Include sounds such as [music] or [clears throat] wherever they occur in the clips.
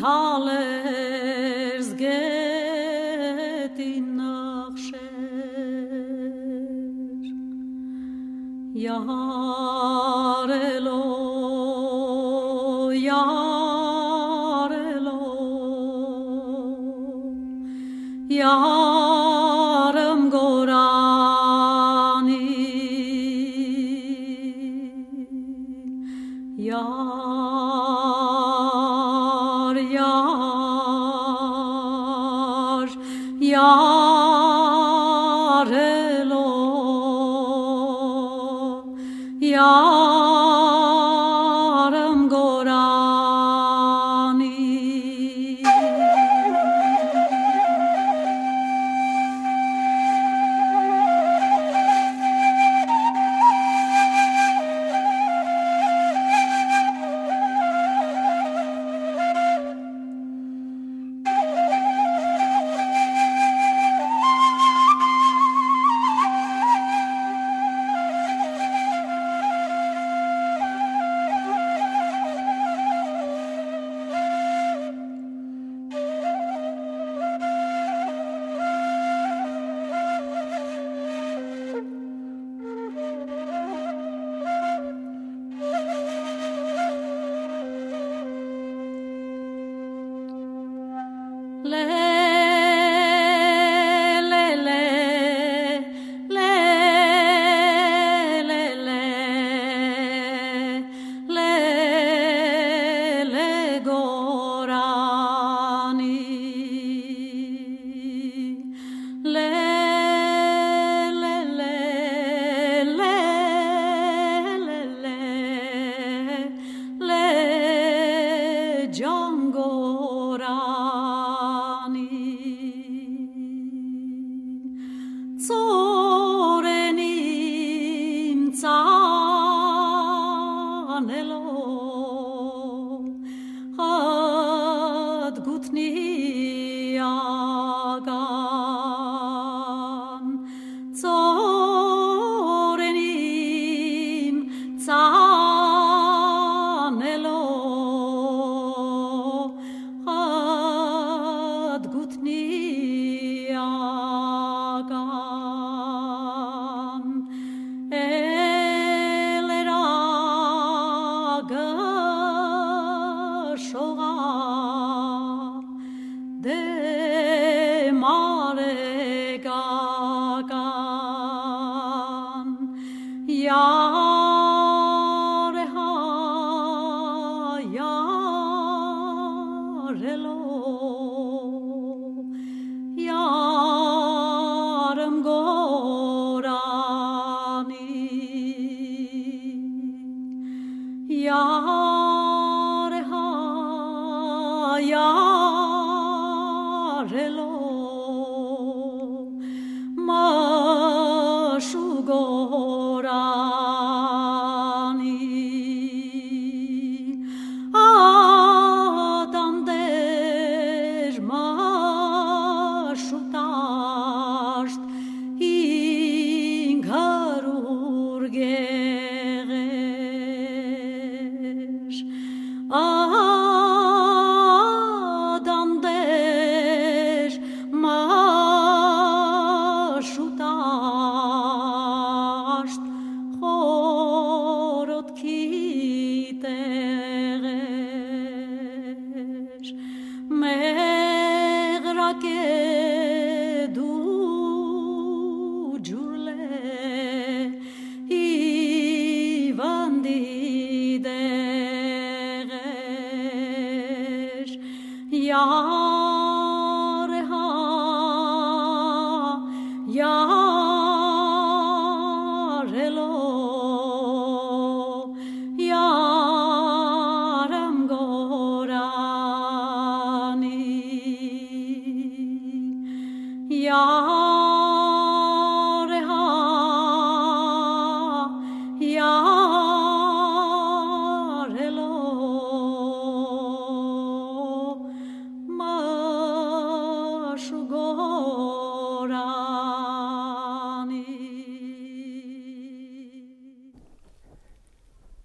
taler.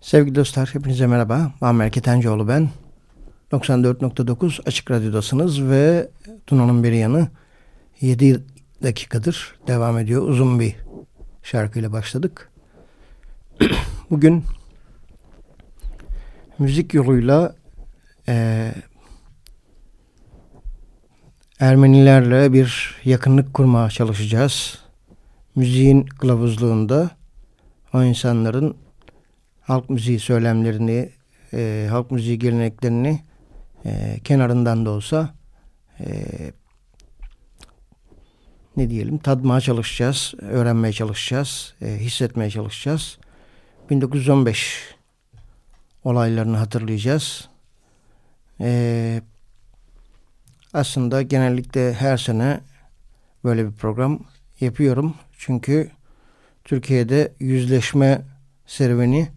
Sevgili dostlar hepinize merhaba. Muammer Ketencoğlu ben. 94.9 Açık Radyo'dasınız ve Tuna'nın bir yanı 7 dakikadır devam ediyor. Uzun bir şarkıyla başladık. [clears throat] Bugün müzik yoluyla e, Ermenilerle bir yakınlık kurmaya çalışacağız. Müziğin kılavuzluğunda o insanların halk müziği söylemlerini, e, halk müziği geleneklerini e, kenarından da olsa e, ne diyelim tadmaya çalışacağız, öğrenmeye çalışacağız, e, hissetmeye çalışacağız. 1915 olaylarını hatırlayacağız. E, aslında genellikle her sene böyle bir program yapıyorum. Çünkü Türkiye'de yüzleşme serüveni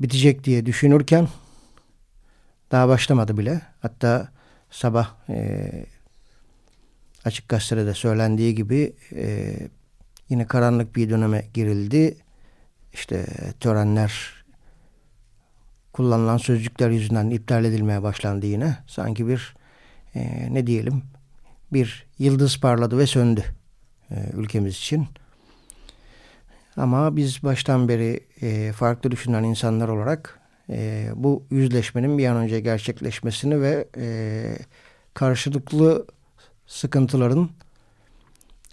bitecek diye düşünürken daha başlamadı bile. Hatta sabah e, açık gazetede söylendiği gibi e, yine karanlık bir döneme girildi. İşte törenler kullanılan sözcükler yüzünden iptal edilmeye başlandı yine. Sanki bir e, ne diyelim bir yıldız parladı ve söndü e, ülkemiz için. Ama biz baştan beri e, farklı düşünen insanlar olarak e, bu yüzleşmenin bir an önce gerçekleşmesini ve e, karşılıklı sıkıntıların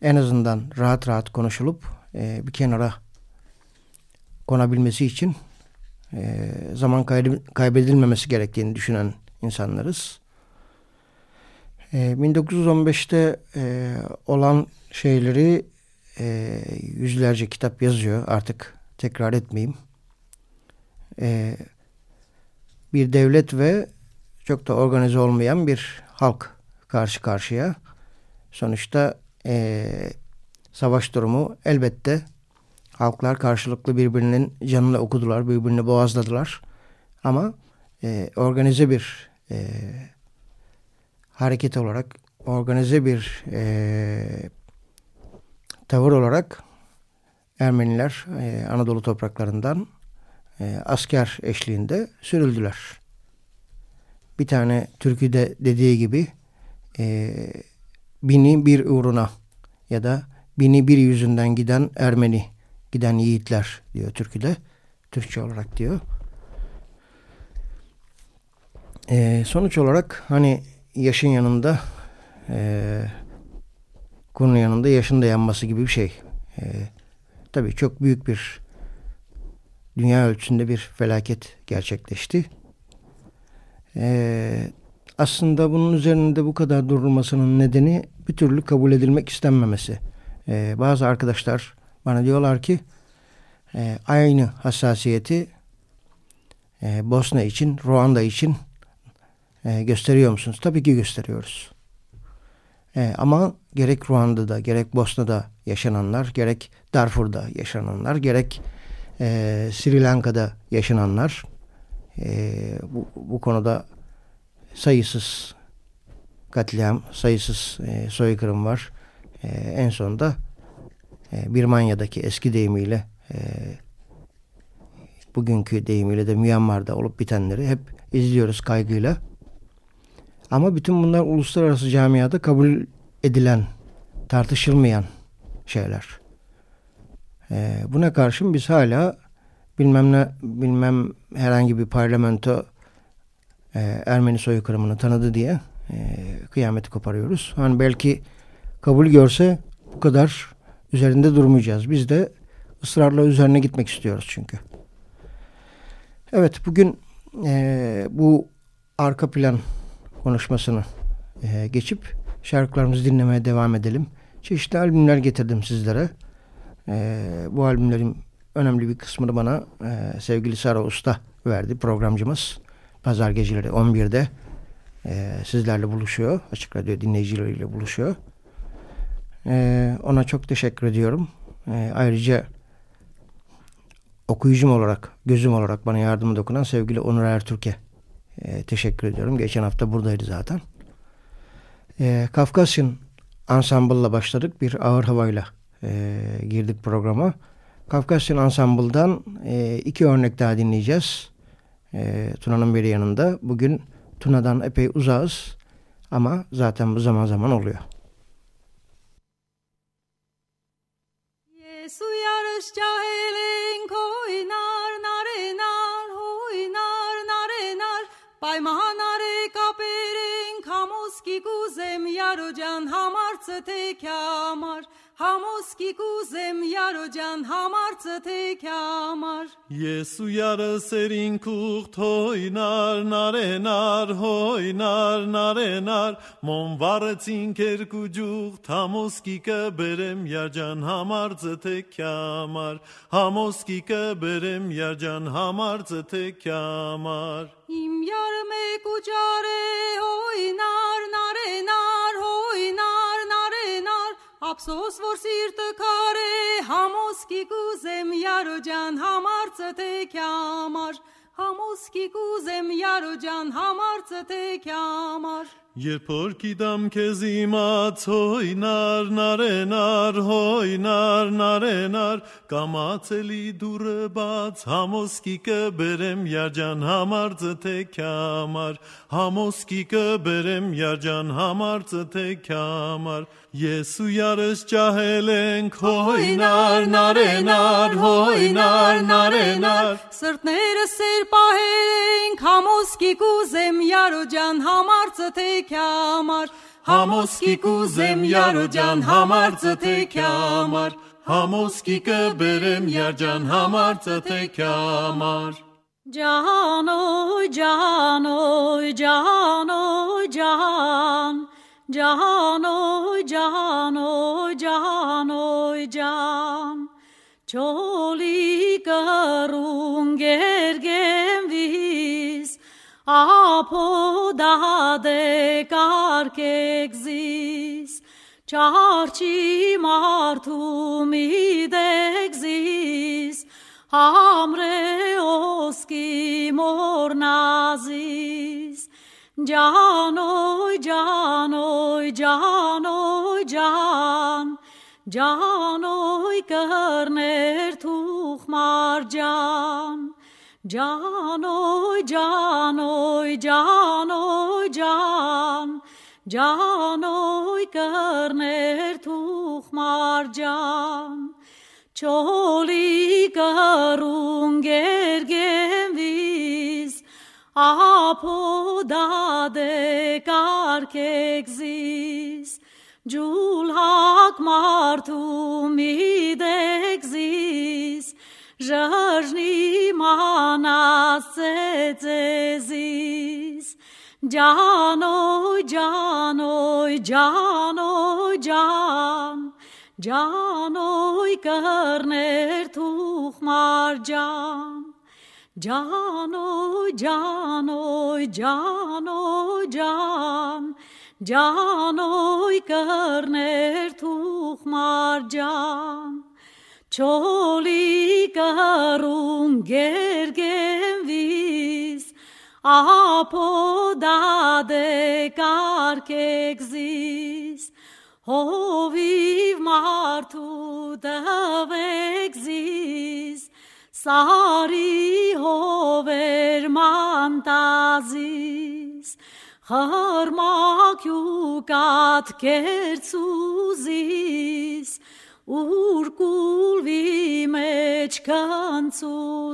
en azından rahat rahat konuşulup e, bir kenara konabilmesi için e, zaman kaybedilmemesi gerektiğini düşünen insanlarız. E, 1915'te e, olan şeyleri e, yüzlerce kitap yazıyor. Artık tekrar etmeyeyim. E, bir devlet ve çok da organize olmayan bir halk karşı karşıya. Sonuçta e, savaş durumu elbette halklar karşılıklı birbirinin canını okudular, birbirini boğazladılar. Ama e, organize bir e, hareket olarak, organize bir e, tavır olarak Ermeniler e, Anadolu topraklarından e, asker eşliğinde sürüldüler. Bir tane türküde dediği gibi e, bini bir uğruna ya da bini bir yüzünden giden Ermeni, giden yiğitler diyor türküde. Türkçe olarak diyor. E, sonuç olarak hani yaşın yanında e, Konunun yanında yaşın da yanması gibi bir şey. E, tabii çok büyük bir dünya ölçüsünde bir felaket gerçekleşti. E, aslında bunun üzerinde bu kadar durulmasının nedeni bir türlü kabul edilmek istenmemesi. E, bazı arkadaşlar bana diyorlar ki e, aynı hassasiyeti e, Bosna için, Ruanda için e, gösteriyor musunuz? Tabii ki gösteriyoruz. E, ama gerek Ruanda'da, gerek Bosna'da yaşananlar, gerek Darfur'da yaşananlar, gerek e, Sri Lanka'da yaşananlar e, bu, bu konuda sayısız katliam, sayısız e, soykırım var. E, en sonunda e, Birmanya'daki eski deyimiyle e, bugünkü deyimiyle de Myanmar'da olup bitenleri hep izliyoruz kaygıyla. Ama bütün bunlar uluslararası camiada kabul edilen, tartışılmayan şeyler. Ee, buna karşın biz hala bilmem ne, bilmem herhangi bir parlamento e, Ermeni soykırımını tanıdı diye e, kıyameti koparıyoruz. Hani belki kabul görse bu kadar üzerinde durmayacağız. Biz de ısrarla üzerine gitmek istiyoruz çünkü. Evet bugün e, bu arka plan konuşmasını e, geçip şarkılarımızı dinlemeye devam edelim. Çeşitli albümler getirdim sizlere. E, bu albümlerin önemli bir kısmını bana e, sevgili Sara Usta verdi programcımız. Pazar geceleri 11'de e, sizlerle buluşuyor. Açık Radyo dinleyicileriyle buluşuyor. E, ona çok teşekkür ediyorum. E, ayrıca okuyucum olarak, gözüm olarak bana yardımı dokunan sevgili Onur Ertürk'e e, teşekkür ediyorum. Geçen hafta buradaydı zaten. E, Kafkasyan Ensemble'la başladık. Bir ağır havayla e, girdik programa. Kafkasyan Ensemble'dan e, iki örnek daha dinleyeceğiz. E, Tuna'nın biri yanında. Bugün Tuna'dan epey uzağız ama zaten bu zaman zaman oluyor. Yesu yarış cahilin koynar narenar hoynar narenar kaperin kamuski kuzem yarocan hamarță te cheamar համոսկի կուզեմ յարոջան համարցը թե քամար ես ու յարսերին կուղ թոյնար նարենար հոյնար նարենար մոն վարեցին քերկու ջուղ համոսկի կբերեմ յարջան համարցը թե քամար համոսկի կբերեմ յարջան համարցը թե քամար իմ յար մեկ ու ջարե հոյնար նարենար հոյնար Ափսոս որ սիրտը քարե համոսկի կուզեմ յարո ջան համարծը թե կյամար համոսկի կուզեմ յարո ջան համարծը թե կյամար Երբ կիդամ քեզ իմաց հոյնար նարենար հոյնար նարենար կամացելի դուրը բաց համոսկի կբերեմ յաջան համար ձթե քամար համոսկի կբերեմ յաջան համար ձթե քամար Եսու yarış ջահել ենք հոյնար նարենար հոյնար նարենար Սրտները սեր պահենք համոսկի կուզեմ تکمر هموس کی کوزم یار جان همارت تکمر هموس کی کبرم یار جان همارت تکمر جانو جانو جانو جان جانو جانو جانو جان چولی کرون گر گر ապոդադե կարկեգզիս, չարչի մարդու մի դեգզիս, համրե ոսկի մորնազիս, ջանոյ, ջանոյ, ջանոյ, ջան, ջանոյ կրներ թուխ մարջան, Ջան օյ ջան օյ ջան օյ ջան ջան օյ կրներ թուխ մարջան Չոլի կարուն գերգենվիս ապոդադե կարկեգզիս ջուլ հակ մարդու մի դեգզիս Jajni manasezis Canoy canoy canoy can Canoy körner tuhmar can Canoy canoy canoy can Canoy körner tuhmar can Çoli Չոլի կարուն գերգենվիս ապոդադե կարկեգզիս հովիվ մարդու դվեգզիս սարի հովեր մանտազիս խրմակ յուկատ կերցուզիս Urkul vimech kantsuzis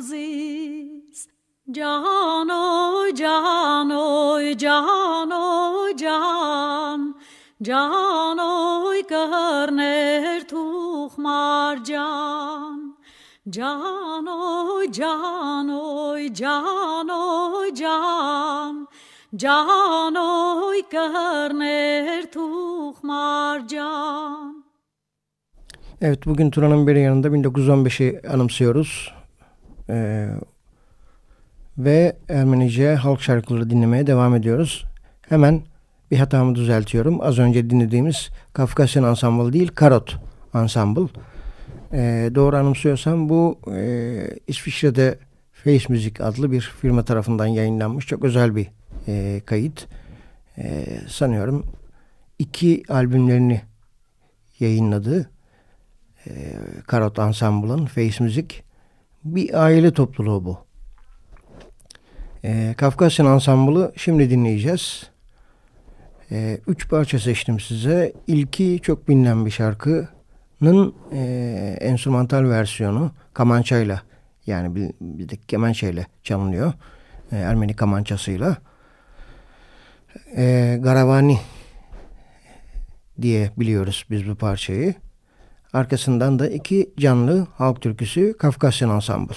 canoy canoy can Canoy körner tuhmar can. Canoy canoy canoy can Canoy körner tuhmar can Evet bugün Turan'ın bir yanında 1915'i anımsıyoruz. Ee, ve Ermenice halk şarkıları dinlemeye devam ediyoruz. Hemen bir hatamı düzeltiyorum. Az önce dinlediğimiz Kafkasyan Ensemble değil, Karot Ensemble. E, doğru anımsıyorsam bu e, İsviçre'de Face Music adlı bir firma tarafından yayınlanmış çok özel bir e, kayıt. E, sanıyorum iki albümlerini yayınladı. E, Karot Ensemble'ın Face Music. Bir aile topluluğu bu. E, Kafkasyan Ensemble'ı şimdi dinleyeceğiz. E, üç parça seçtim size. İlki çok bilinen bir şarkının e, enstrümantal versiyonu kamançayla yani bizdeki kemençeyle çalınıyor. E, Ermeni kamançasıyla. E, Garavani diye biliyoruz biz bu parçayı. Arkasından da iki canlı halk türküsü Kafkasyan Ensemble.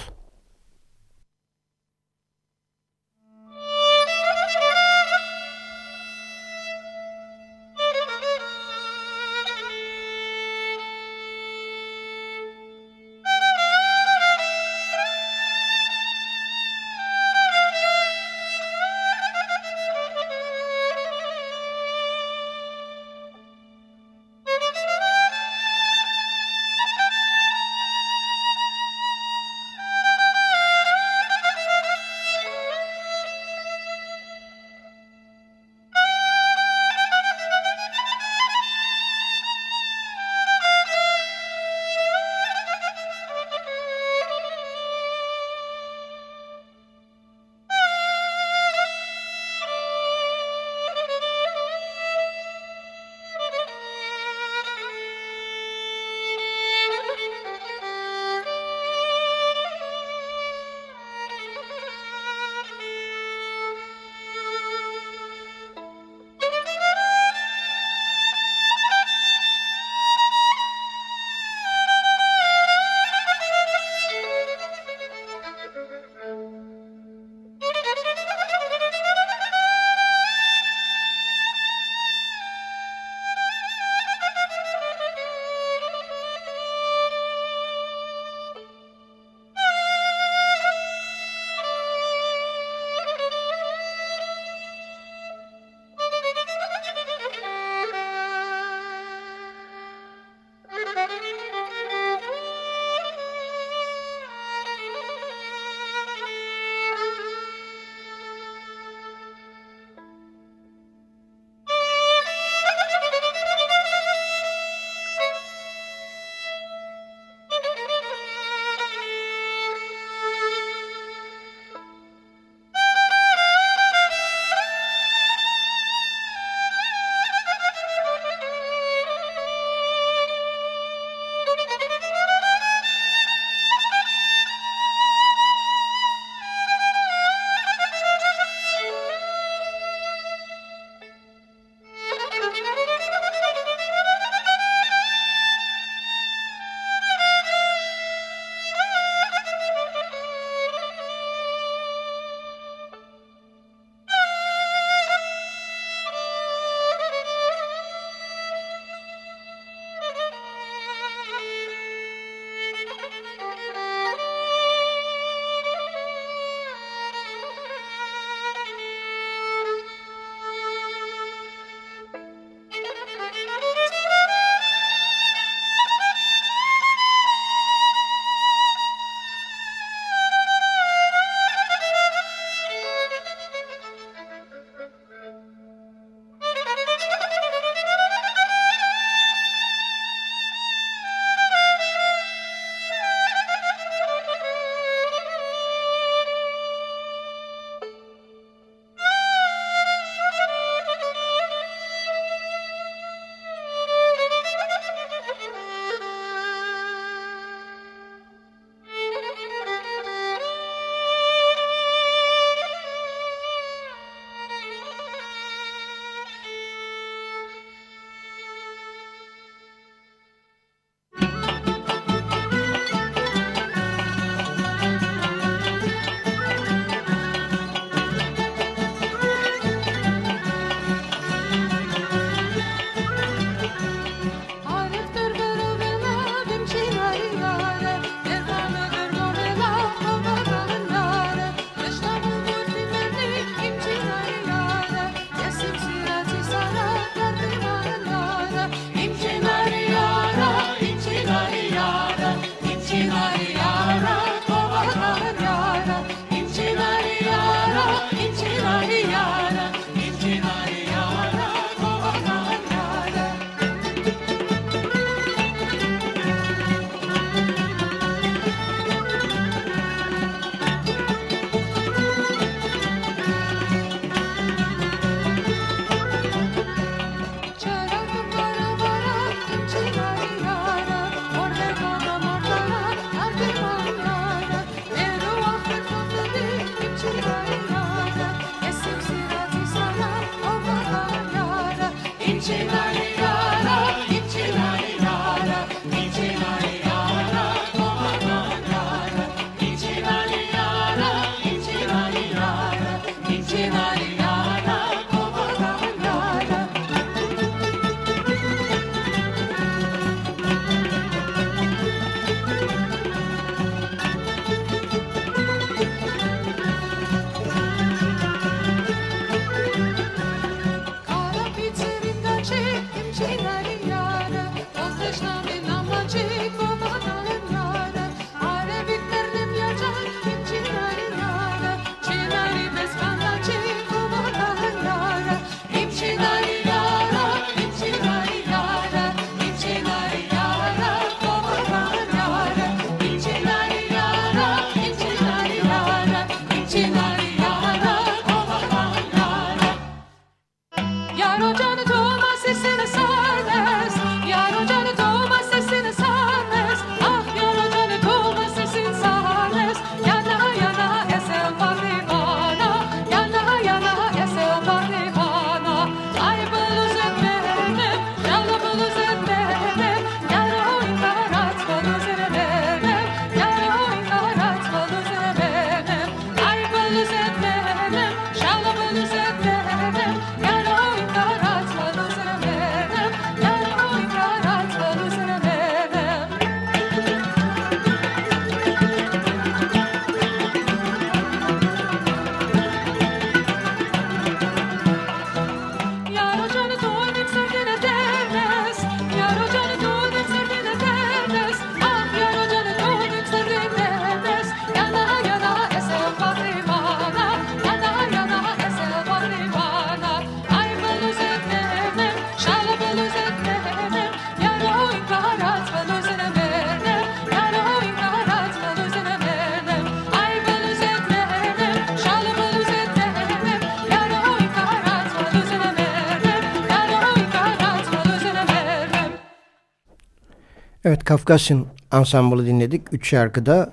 Evet Kafkasyan ansamblı dinledik. Üç şarkıda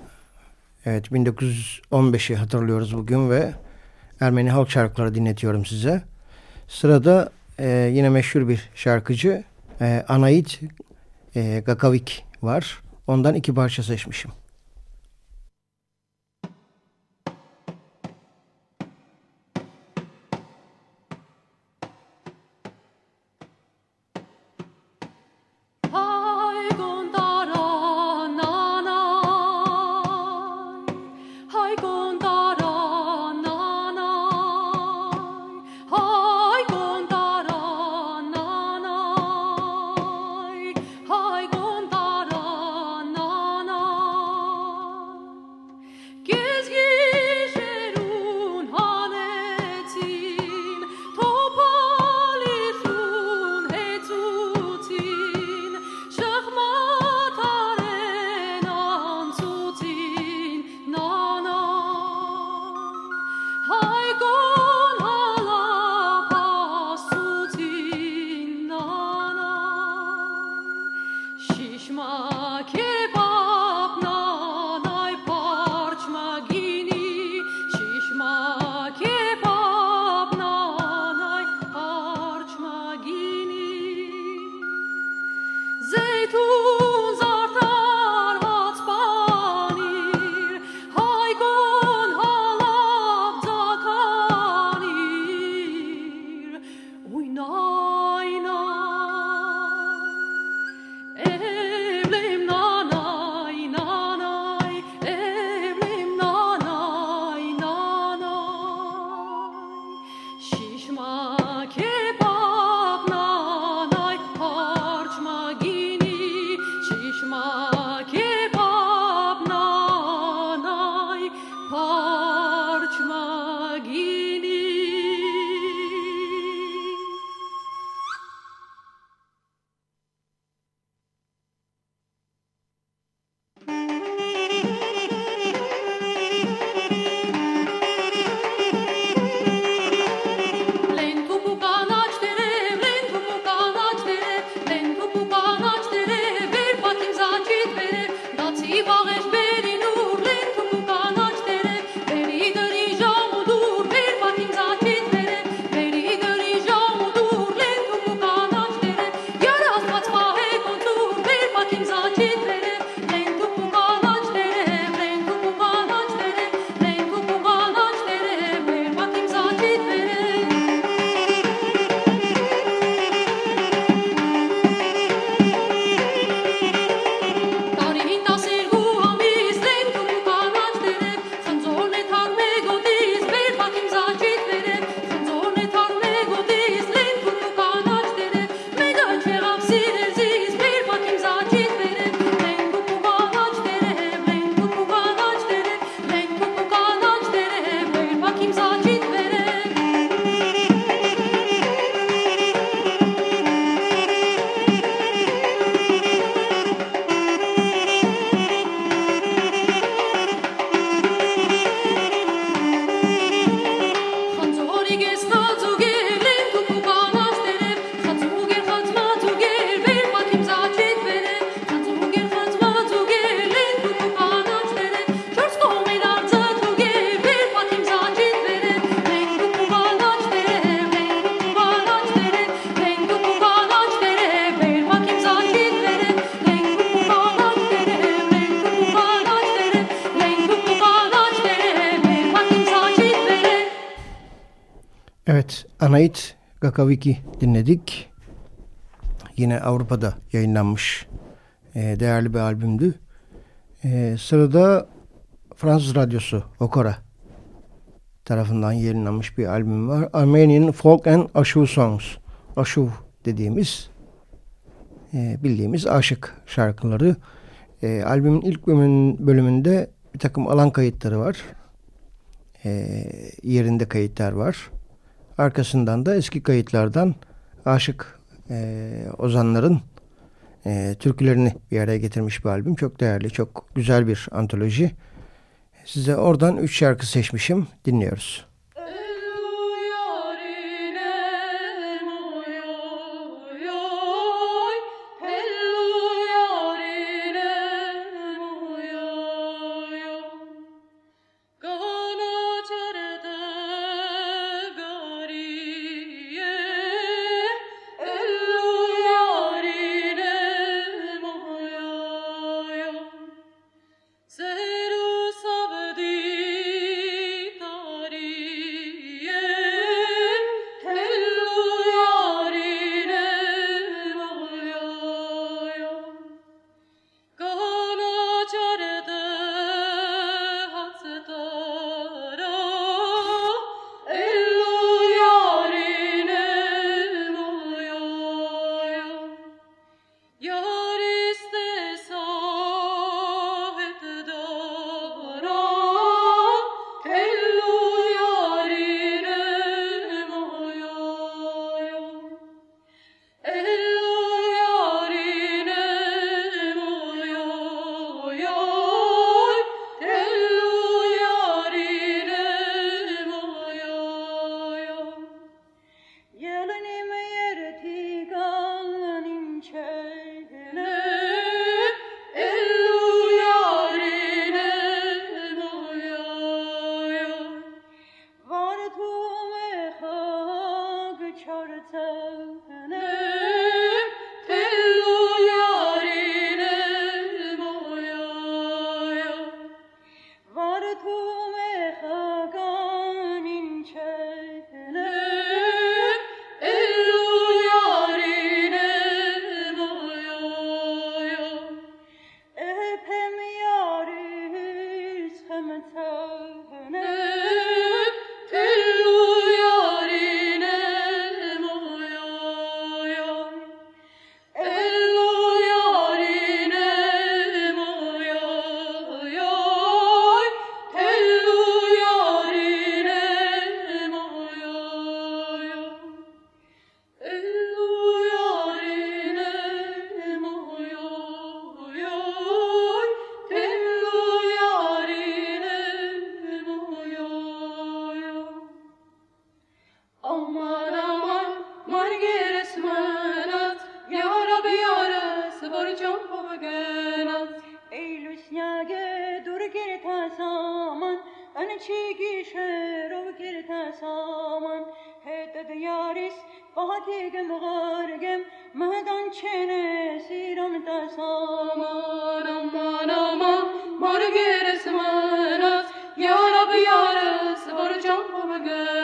evet 1915'i hatırlıyoruz bugün ve Ermeni halk şarkıları dinletiyorum size. Sırada e, yine meşhur bir şarkıcı e, Anait e, Gakavik var. Ondan iki parça seçmişim. mom. Anait Gakaviki dinledik. Yine Avrupa'da yayınlanmış e, değerli bir albümdü. E, sırada Fransız radyosu Okora tarafından yayınlanmış bir albüm var. Armenian Folk and Ashuv Songs. Ashuv dediğimiz e, bildiğimiz aşık şarkıları. E, albümün ilk bölümünde bir takım alan kayıtları var. E, yerinde kayıtlar var. Arkasından da eski kayıtlardan aşık e, ozanların e, türkülerini bir araya getirmiş bir albüm. Çok değerli, çok güzel bir antoloji. Size oradan üç şarkı seçmişim. Dinliyoruz. چگی شروع کرد سامان هد دیاریس باهی گل غرگم مهدان چنه سیرم تسامان امان امان مرگرس مناس یا رب یا رس برجم بگم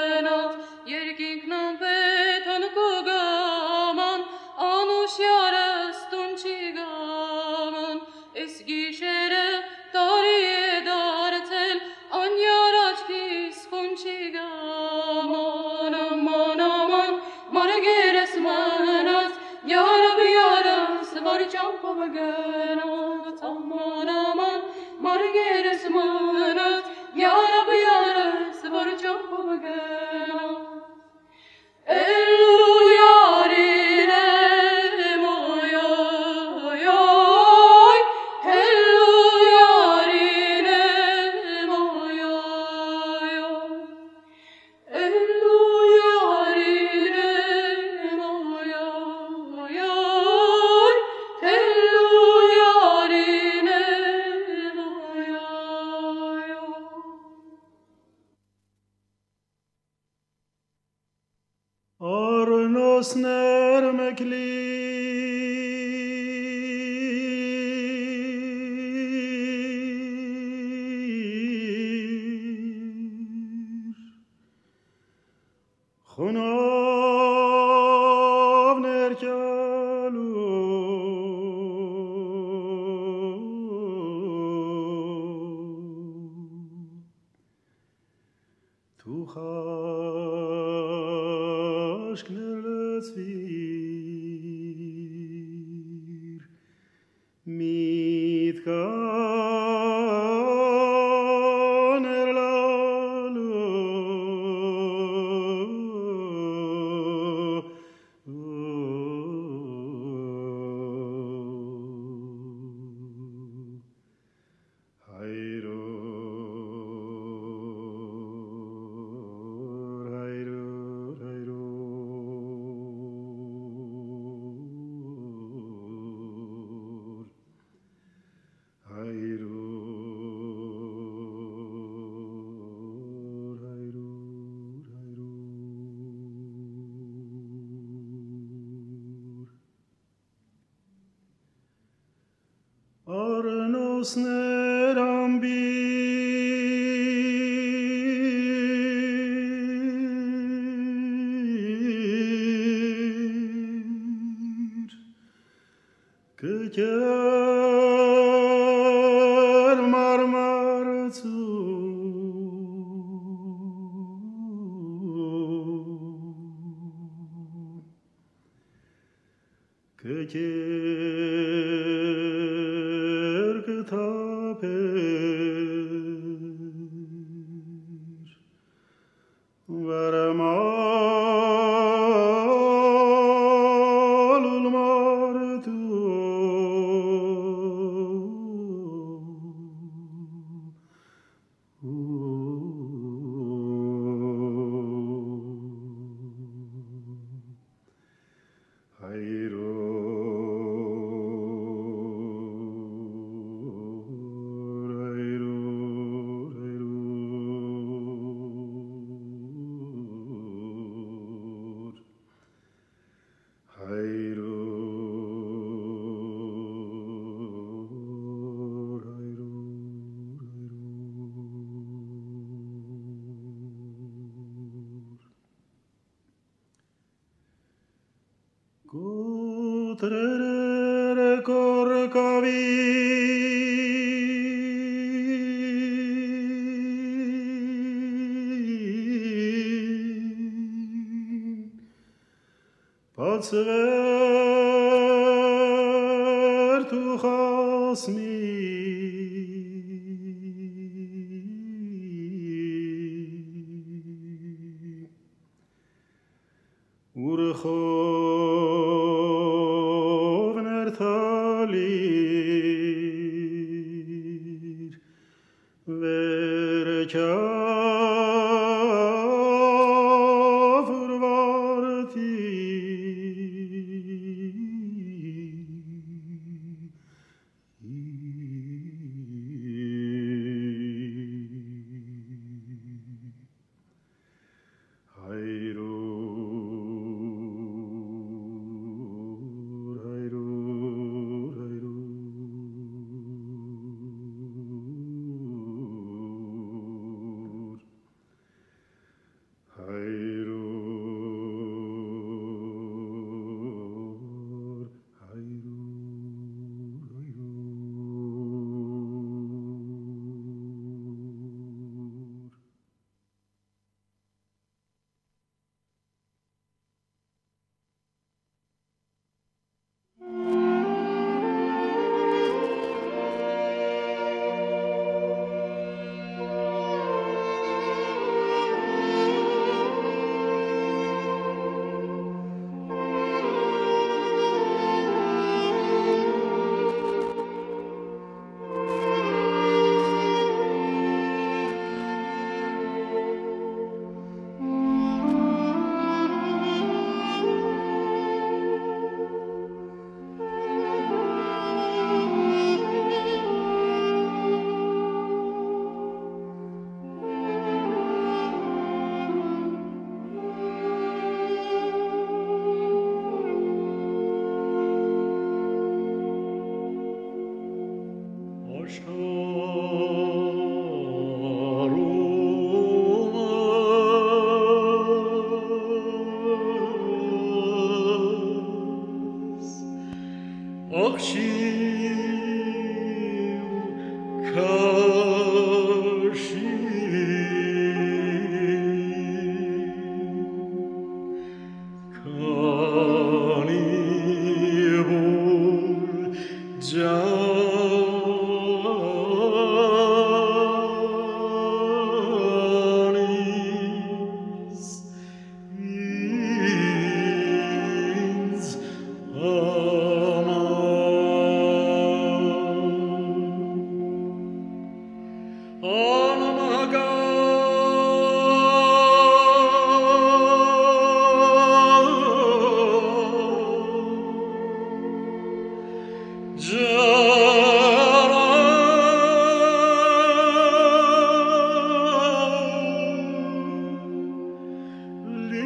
me. So.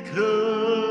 刻。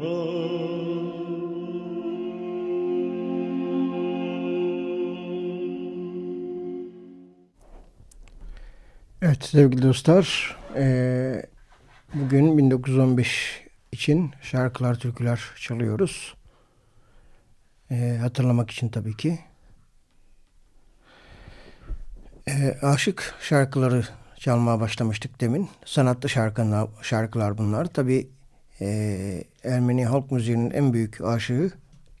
Evet sevgili dostlar, e, bugün 1915 için şarkılar, türküler çalıyoruz. E, hatırlamak için tabii ki. E, aşık şarkıları çalmaya başlamıştık demin. Sanatlı şarkılar, şarkılar bunlar. Tabii Ermeni halk müziğinin en büyük aşığı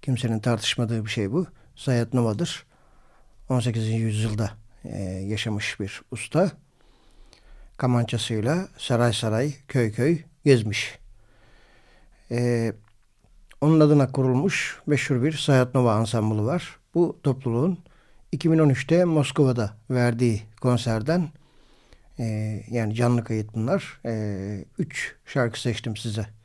kimsenin tartışmadığı bir şey bu. Zayat Nova'dır. 18. yüzyılda e, yaşamış bir usta. Kamançasıyla saray saray, köy köy gezmiş. E, onun adına kurulmuş meşhur bir Zayat Nova ansamblı var. Bu topluluğun 2013'te Moskova'da verdiği konserden e, yani canlı kayıt bunlar. E, üç şarkı seçtim size.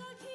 Okay.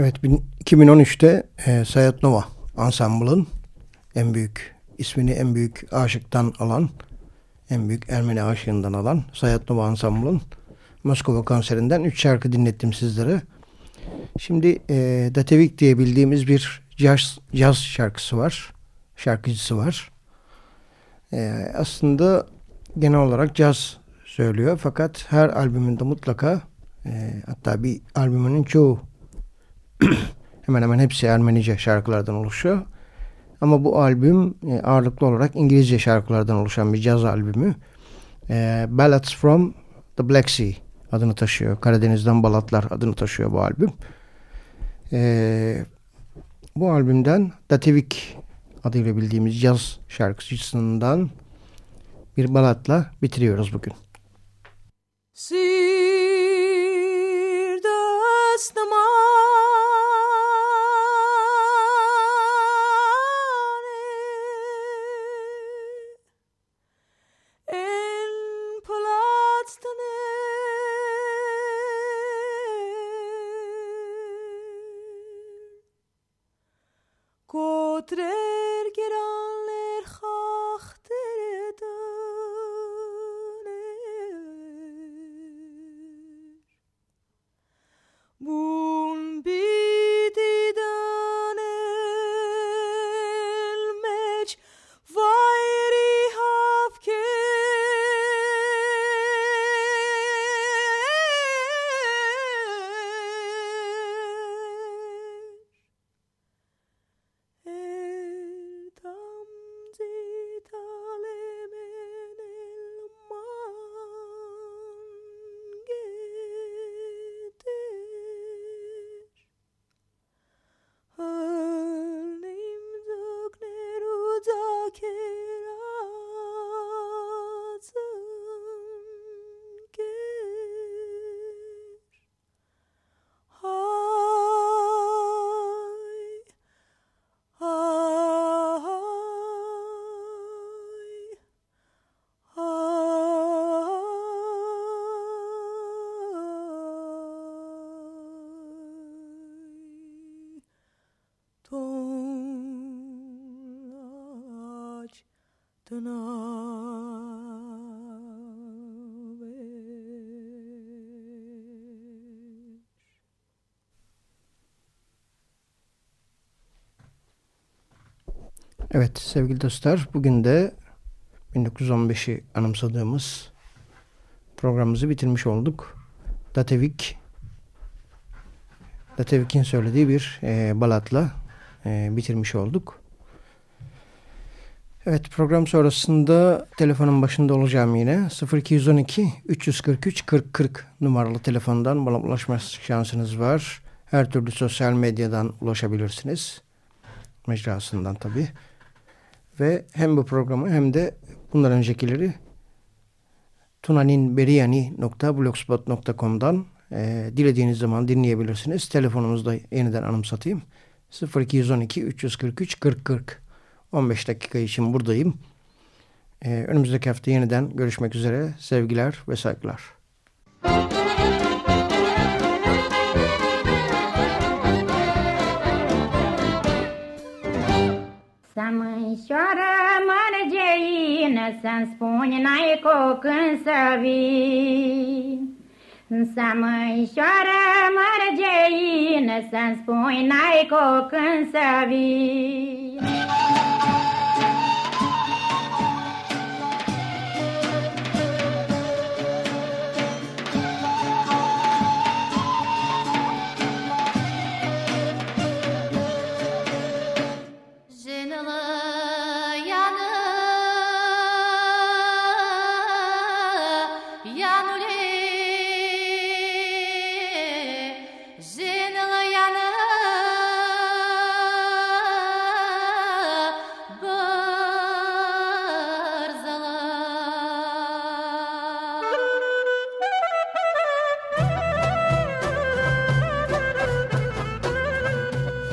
Evet 2013'te e, Sayat Nova Ensemble'ın en büyük ismini en büyük aşıktan alan en büyük Ermeni aşığından alan Sayat Nova Ensemble'ın Moskova konserinden 3 şarkı dinlettim sizlere. Şimdi e, Datevik diye bildiğimiz bir jazz, jazz şarkısı var. Şarkıcısı var. E, aslında genel olarak jazz söylüyor. Fakat her albümünde mutlaka e, hatta bir albümünün çoğu [clears throat] hemen hemen hepsi Ermenice şarkılardan oluşuyor. Ama bu albüm e, ağırlıklı olarak İngilizce şarkılardan oluşan bir caz albümü. E, Ballads from the Black Sea adını taşıyor. Karadeniz'den Balatlar adını taşıyor bu albüm. E, bu albümden Datevik adıyla bildiğimiz caz şarkıcısından bir balatla bitiriyoruz bugün. See Evet sevgili dostlar bugün de 1915'i anımsadığımız programımızı bitirmiş olduk. Datevik Datevik'in söylediği bir e, balatla e, bitirmiş olduk. Evet program sonrasında telefonun başında olacağım yine 0212 343 40 40 numaralı telefondan bana ulaşma şansınız var. Her türlü sosyal medyadan ulaşabilirsiniz. Mecrasından tabii. Ve hem bu programı hem de bundan öncekileri tunaninberiyani.blogspot.com'dan e, dilediğiniz zaman dinleyebilirsiniz. Telefonumuzda yeniden anımsatayım. 0212 343 40 40 15 dakika için buradayım. E, önümüzdeki hafta yeniden görüşmek üzere. Sevgiler ve saygılar. Să-mânșoară mărgeină, Să-mi spuni n-ai cu când să vii. Să mânșoară mărgeină, Să-mi spuni n-ai cu când să vii.